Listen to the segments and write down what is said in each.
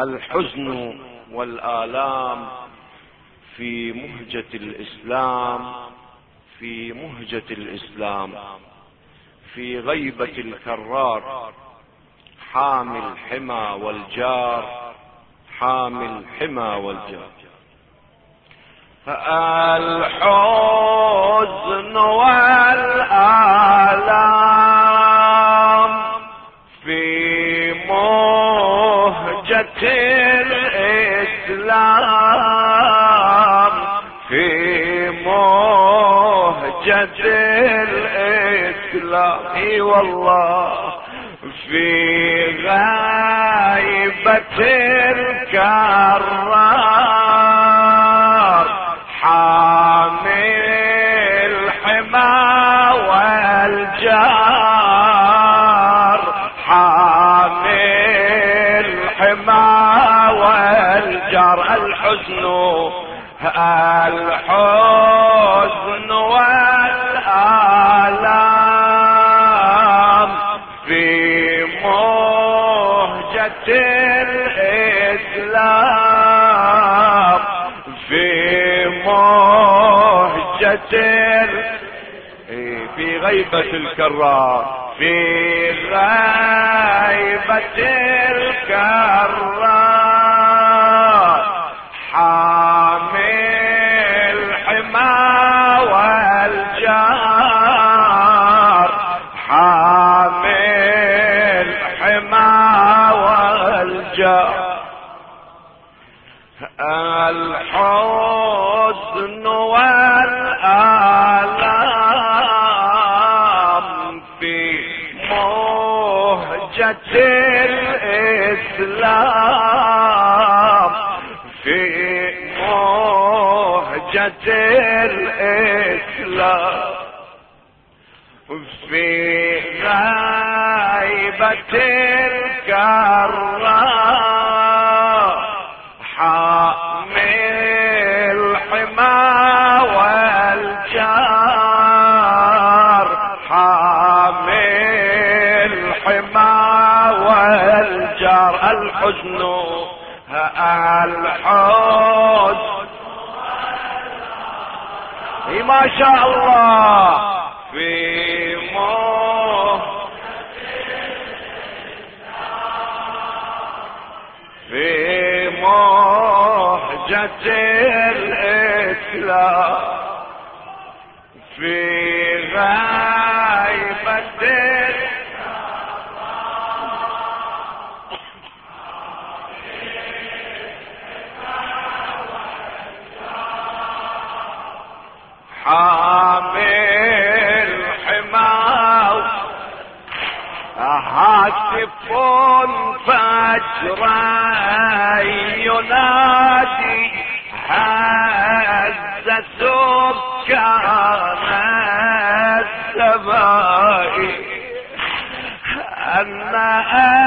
الحزن والآلام في مهجة الإسلام في مهجة الإسلام في غيبة الكرار حامي الحمى والجار حامي الحمى والجار. الحزن والآلام الإسلام في مهجة الإسلام اي والله في غيبة الكرار الحزن والآلام في مهجة الإسلام في مهجة في غيبة الكرار في غيبة الإسلام في مهجة الإسلام الحزن. الحزن ما شاء الله. في في مهجة الإسلام. هاتف فجرا ينادي هز سكان السماء أن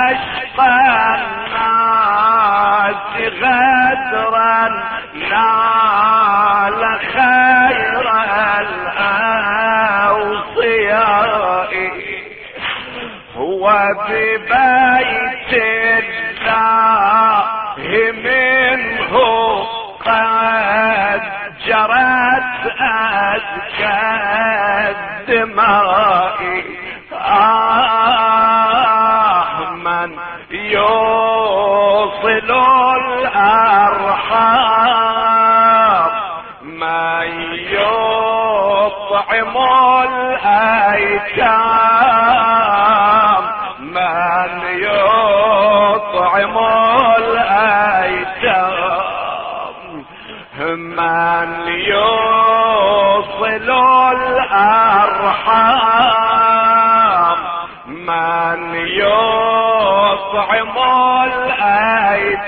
أشقى الناس غدرا نال خير الأوصياء ببيت الله منه قد جرت أزكى الدماء آه من يوصل الأرحام من يطعم الأيتام.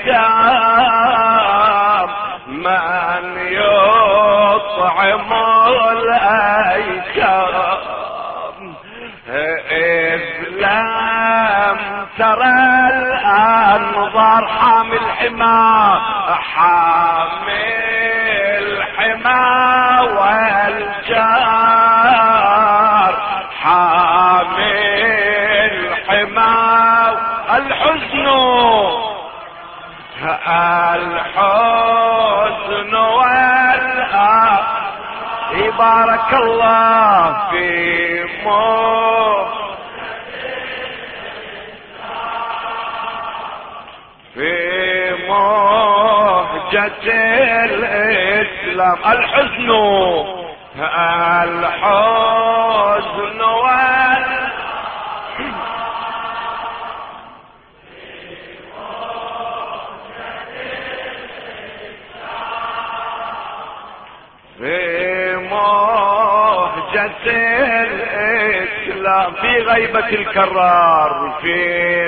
الأيتام من يطعم الأيتام. إذ لم ترى الأنظار حامي الحمى حامي الحمى والجار. حامي الحمى الحزن الحزن والآه بارك الله في في مهجة الإسلام. الحزن الحزن وال في غيبة الكرار في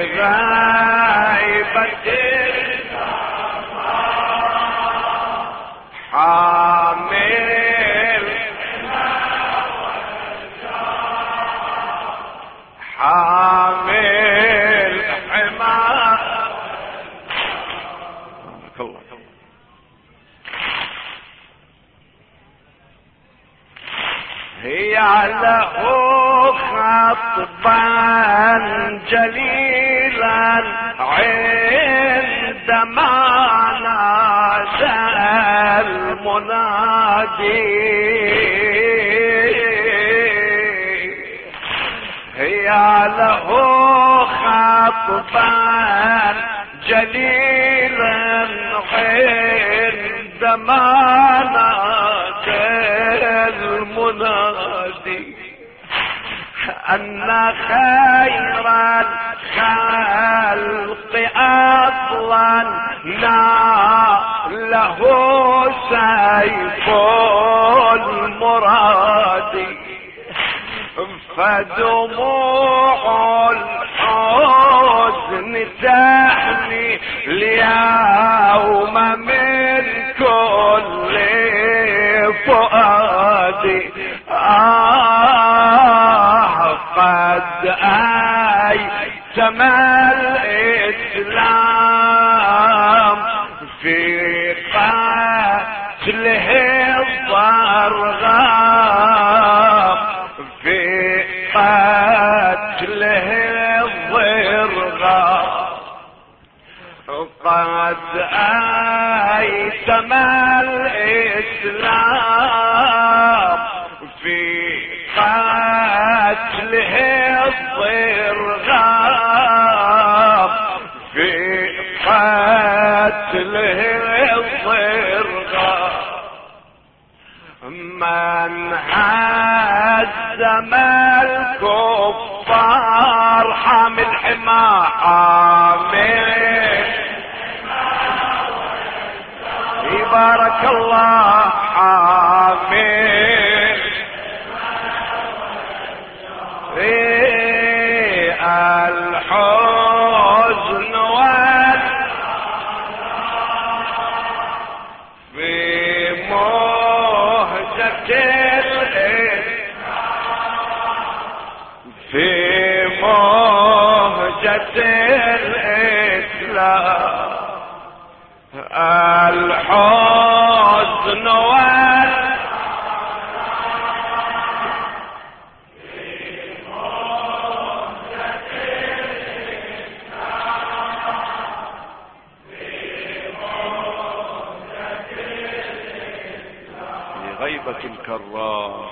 غيبة حامل حامل حمار الله هي له خطبا جليلا عندما نادى المنادي هي له خطبا جليلا عندما نادى أن خير الخلق أصلا. له سيف المراد فدموع الحزن تحني اليوم من كل أيتم الإسلام في قتله الضرغام في قتله الضرغام. قد أيتم الإسلام في قتله الضرغام. حامل بارك الله حامل إيه الحزن وال في مهجة في الإسلام الحزن وال غيبة الكرار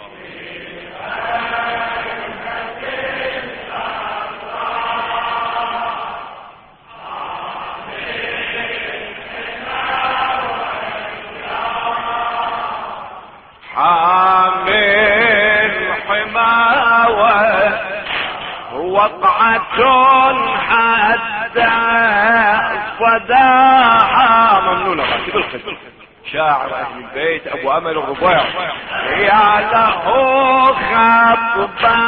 وقعة حتى صداها الخير شاعر أهل البيت أبو أمل الربيع يا له خطبا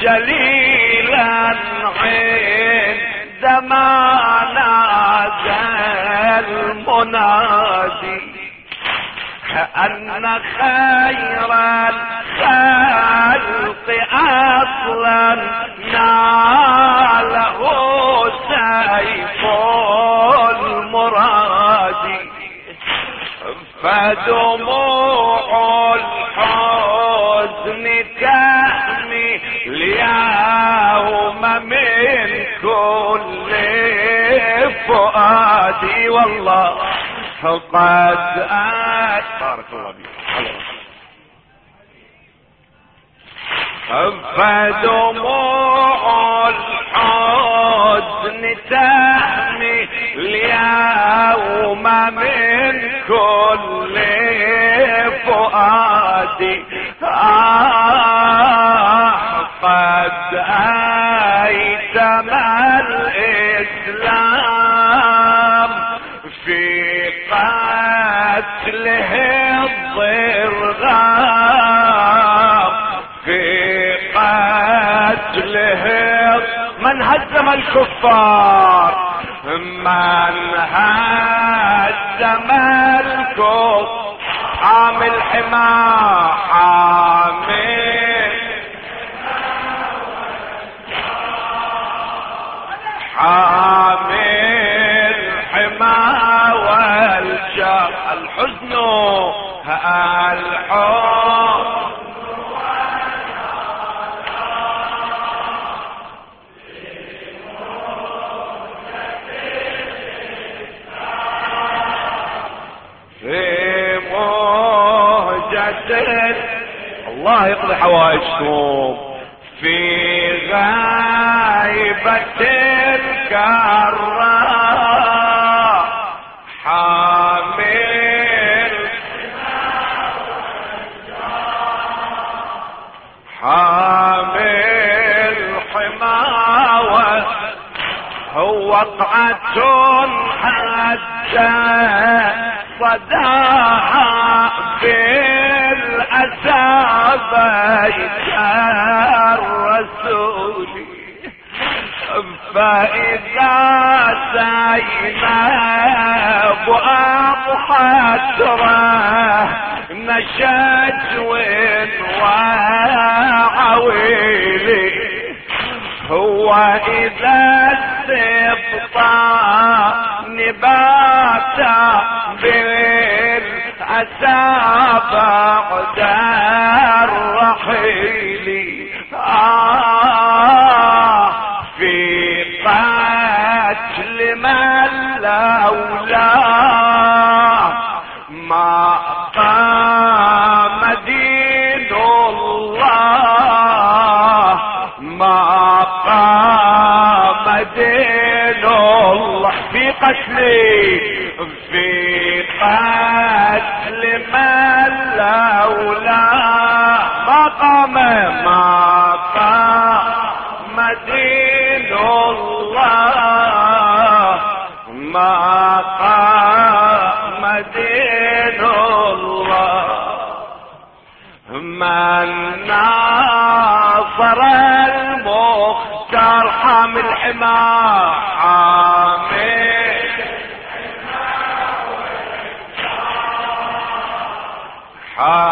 جليلا عندما نادى المنادي أن خير الخلق أصلا ناله سيف المراد. فدموع الحزن تحمي اليوم من كل فؤادي والله قد أت بارك الله بك فدموع الحزن تحمي اليوم من كل فؤادي. آه قد أيتم هزم الكفار. من هزم الكفار. حامل حما حامل. حامل حما والجار الحزن الحزن. الله يقضي حوائجكم في غايبة الكراء حامل. حامل حماوة. هو وقعة حتى صداها بالأسى بيت الرسول فإذا زينب أضحت نشت وعويلي. هو إذا السبطة نباتا بالأسى بعد الرحيل. آه في قتل من لولا ما قام دين الله. ما قام دين الله في قتلي دين الله ما قام دين الله من ناصر المختار حامل حماه حامل حامل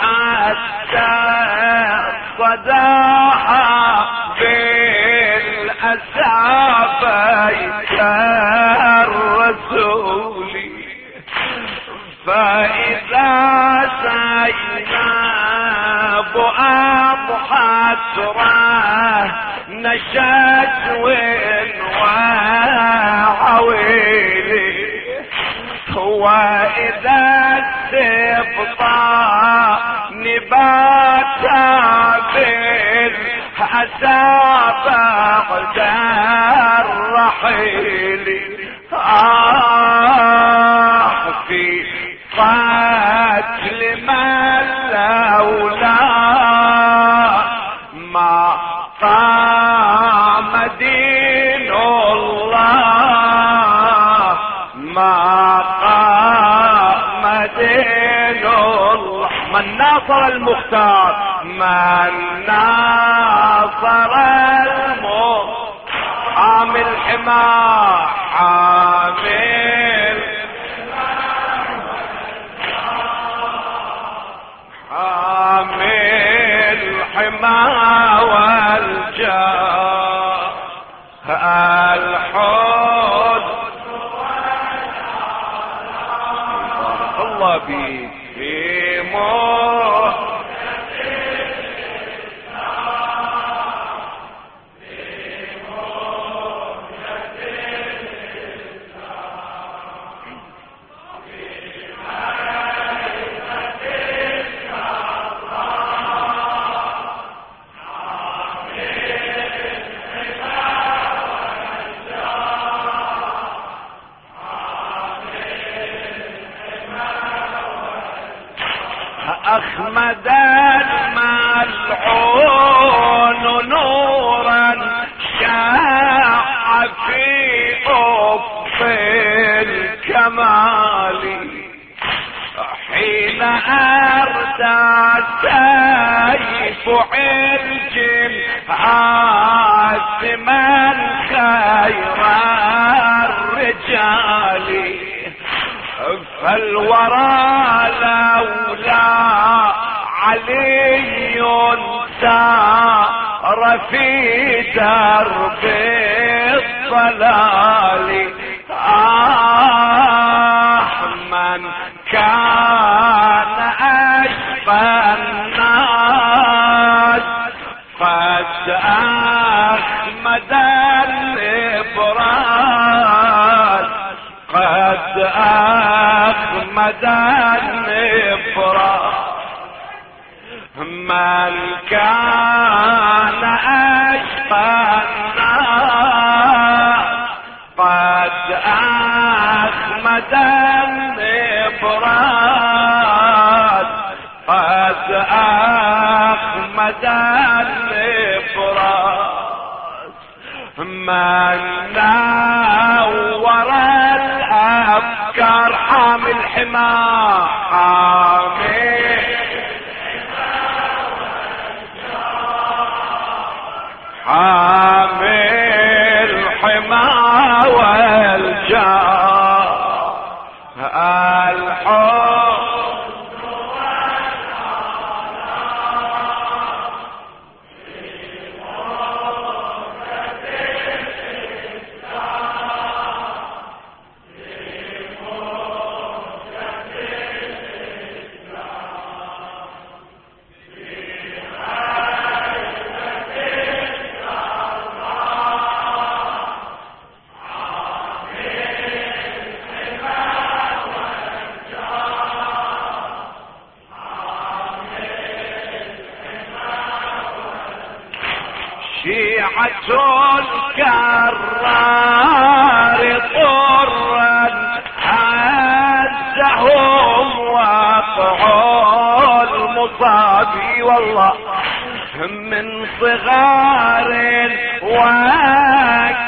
حتى صداها بالأسى بيت الرسول. فإذا زينب أضحت راه نشت وين وعويلي وإذا السبطة نباتا بالحسى بعد الرحيل آه في قتل من لولا ناصر المختار. من ناصر المختار. حامل حمار. حامل حامل حما والجاه بارك الله بيك في موت علي سار في درب الضلال. آه من كان أشقى الناس. قد أحمد الإبراز. قد أحمد الإبراز. كان أشقى قد أحمد الإبراز قد أحمد الإبراز من نور الأفكار حامل حمار حامل حامل صغار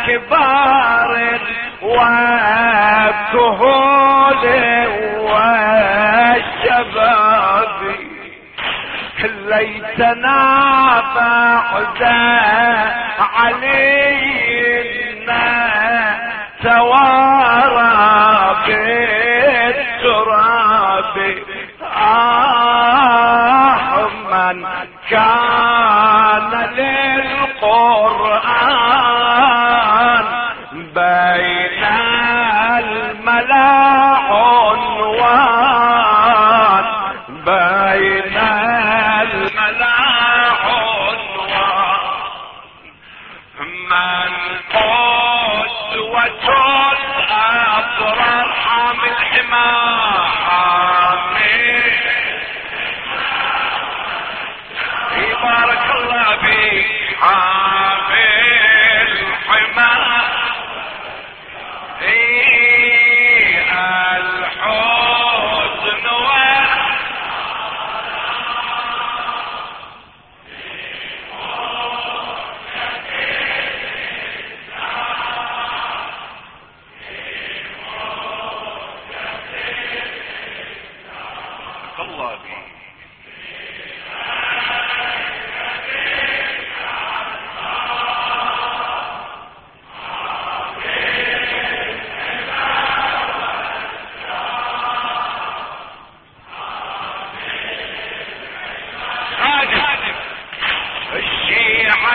وكبار وكهول والشباب ليتنا بعد علينا توارى بالتراب. آه من كان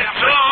That's.